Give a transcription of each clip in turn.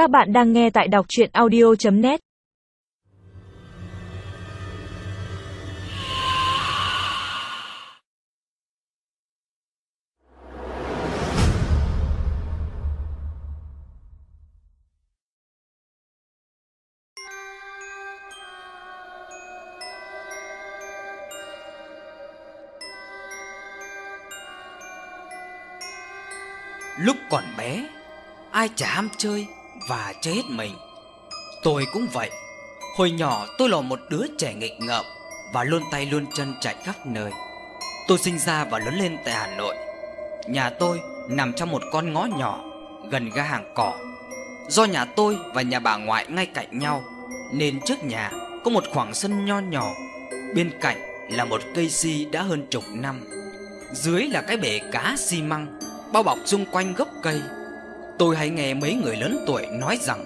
Các bạn đang nghe tại đọc chuyện audio.net Lúc còn bé, ai chả ham chơi và chết mình. Tôi cũng vậy. Hồi nhỏ tôi là một đứa trẻ nghịch ngợm và luôn tay luôn chân chạy khắp nơi. Tôi sinh ra và lớn lên tại Hà Nội. Nhà tôi nằm trong một con ngõ nhỏ gần ga hàng cỏ. Do nhà tôi và nhà bà ngoại ngay cạnh nhau nên trước nhà có một khoảng sân nho nhỏ, bên cạnh là một cây si đã hơn chục năm. Dưới là cái bể cá xi măng bao bọc xung quanh gốc cây. Tôi hay nghe mấy người lớn tuổi nói rằng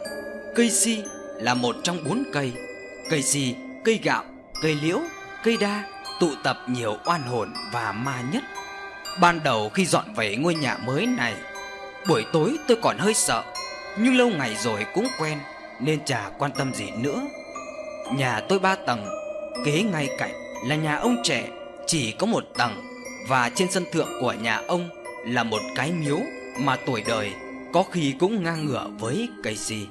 cây si là một trong bốn cây. Cây si, cây gạo, cây liễu, cây đa tụ tập nhiều oan hồn và ma nhất. Ban đầu khi dọn về ngôi nhà mới này, buổi tối tôi còn hơi sợ, nhưng lâu ngày rồi cũng quen nên chả quan tâm gì nữa. Nhà tôi ba tầng, kế ngay cạnh là nhà ông trẻ chỉ có một tầng và trên sân thượng của nhà ông là một cái miếu mà tuổi đời có khi cũng ngang ngửa với cây si.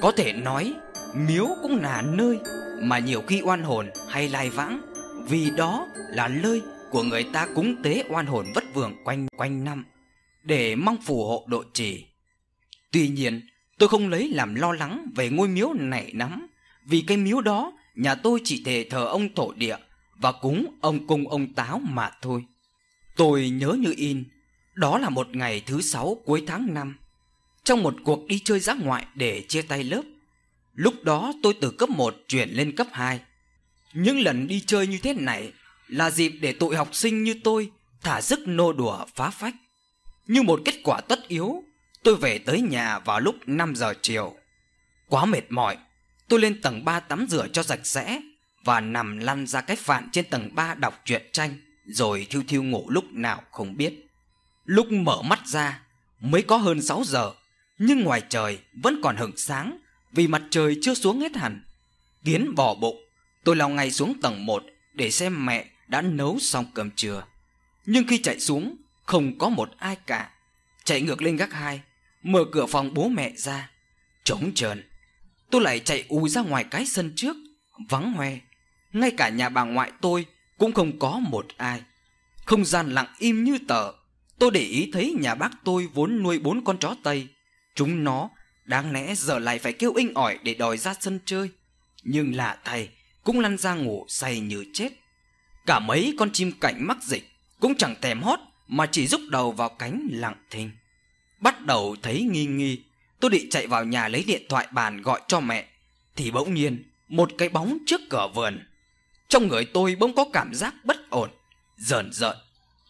Có thể nói miếu cũng là nơi mà nhiều khi oan hồn hay lai vãng vì đó là nơi của người ta cúng tế oan hồn vất vưởng quanh quanh năm để mong phù hộ độ trì. Tuy nhiên, tôi không lấy làm lo lắng về ngôi miếu này lắm, vì cái miếu đó nhà tôi chỉ thể thờ ông tổ địa và cúng ông cung ông táo mà thôi. Tôi nhớ như in đó là một ngày thứ sáu cuối tháng 5 trong một cuộc đi chơi giã ngoại để chia tay lớp. Lúc đó tôi từ cấp 1 chuyển lên cấp 2 Những lần đi chơi như thế này Là dịp để tụi học sinh như tôi Thả sức nô đùa phá phách. Như một kết quả tất yếu Tôi về tới nhà vào lúc 5 giờ chiều. Quá mệt mỏi Tôi lên tầng 3 tắm rửa cho sạch sẽ Và nằm lăn ra cái phản trên tầng 3 đọc truyện tranh Rồi thiêu thiêu ngủ lúc nào không biết. Lúc mở mắt ra mới có hơn 6 giờ, nhưng ngoài trời vẫn còn hửng sáng vì mặt trời chưa xuống hết hẳn. Kiến bò bụng, tôi lao ngay xuống tầng 1 để xem mẹ đã nấu xong cơm trưa. Nhưng khi chạy xuống, không có một ai cả. Chạy ngược lên gác hai, mở cửa phòng bố mẹ ra, trống trơn. Tôi lại chạy ù ra ngoài cái sân trước, vắng hoe. Ngay cả nhà bà ngoại tôi cũng không có một ai. Không gian lặng im như tờ Tôi để ý thấy nhà bác tôi vốn nuôi bốn con chó Tây. Chúng nó đáng lẽ giờ lại phải kêu inh ỏi để đòi ra sân chơi. Nhưng lạ thay, cũng lăn ra ngủ say như chết. Cả mấy con chim cảnh mắc dịch cũng chẳng thèm hót mà chỉ rúc đầu vào cánh lặng thinh. Bắt đầu thấy nghi nghi, tôi định chạy vào nhà lấy điện thoại bàn gọi cho mẹ. Thì bỗng nhiên, một cái bóng trước cửa vườn. Trong người tôi bỗng có cảm giác bất ổn, rờn rợn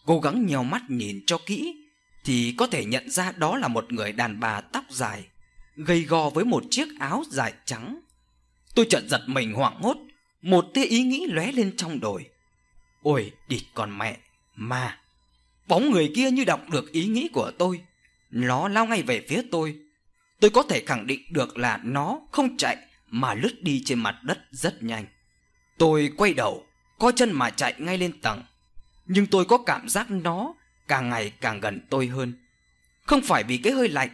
cố gắng nheo mắt nhìn cho kỹ thì có thể nhận ra đó là một người đàn bà tóc dài, gầy gò với một chiếc áo dài trắng. Tôi chợt giật mình hoảng hốt, một tia ý nghĩ lóe lên trong đồi. Ôi, địt con mẹ, mà bóng người kia như đọc được ý nghĩ của tôi, nó lao ngay về phía tôi. Tôi có thể khẳng định được là nó không chạy mà lướt đi trên mặt đất rất nhanh. Tôi quay đầu, co chân mà chạy ngay lên tầng. Nhưng tôi có cảm giác nó càng ngày càng gần tôi hơn. Không phải vì cái hơi lạnh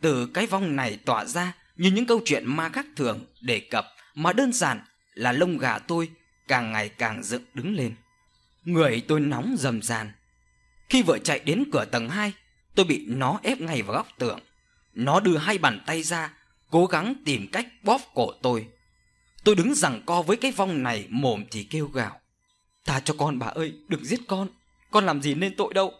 từ cái vong này tỏa ra như những câu chuyện ma khác thường đề cập mà đơn giản là lông gà tôi càng ngày càng dựng đứng lên. Người tôi nóng rầm ràn. Khi vừa chạy đến cửa tầng 2, tôi bị nó ép ngay vào góc tường. Nó đưa hai bàn tay ra, cố gắng tìm cách bóp cổ tôi. Tôi đứng giằng co với cái vong này mồm thì kêu gào. Tha cho con bà ơi, đừng giết con. Con làm gì nên tội đâu.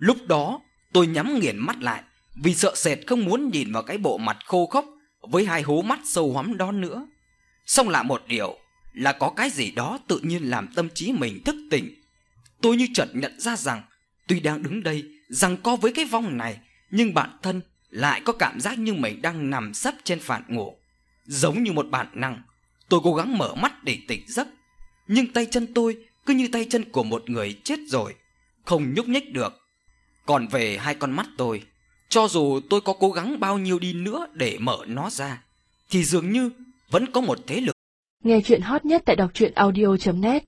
Lúc đó, tôi nhắm nghiền mắt lại vì sợ sệt không muốn nhìn vào cái bộ mặt khô khốc với hai hố mắt sâu hoắm đó nữa. Xong lạ một điều là có cái gì đó tự nhiên làm tâm trí mình thức tỉnh. Tôi như chợt nhận ra rằng tuy đang đứng đây rằng co với cái vong này nhưng bản thân lại có cảm giác như mình đang nằm sấp trên phản ngủ. Giống như một bản năng, tôi cố gắng mở mắt để tỉnh giấc. Nhưng tay chân tôi cứ như tay chân của một người chết rồi, không nhúc nhích được. Còn về hai con mắt tôi, Cho dù tôi có cố gắng bao nhiêu đi nữa để mở nó ra, thì dường như vẫn có một thế lực. Nghe chuyện hot nhất tại đọc truyện audio.net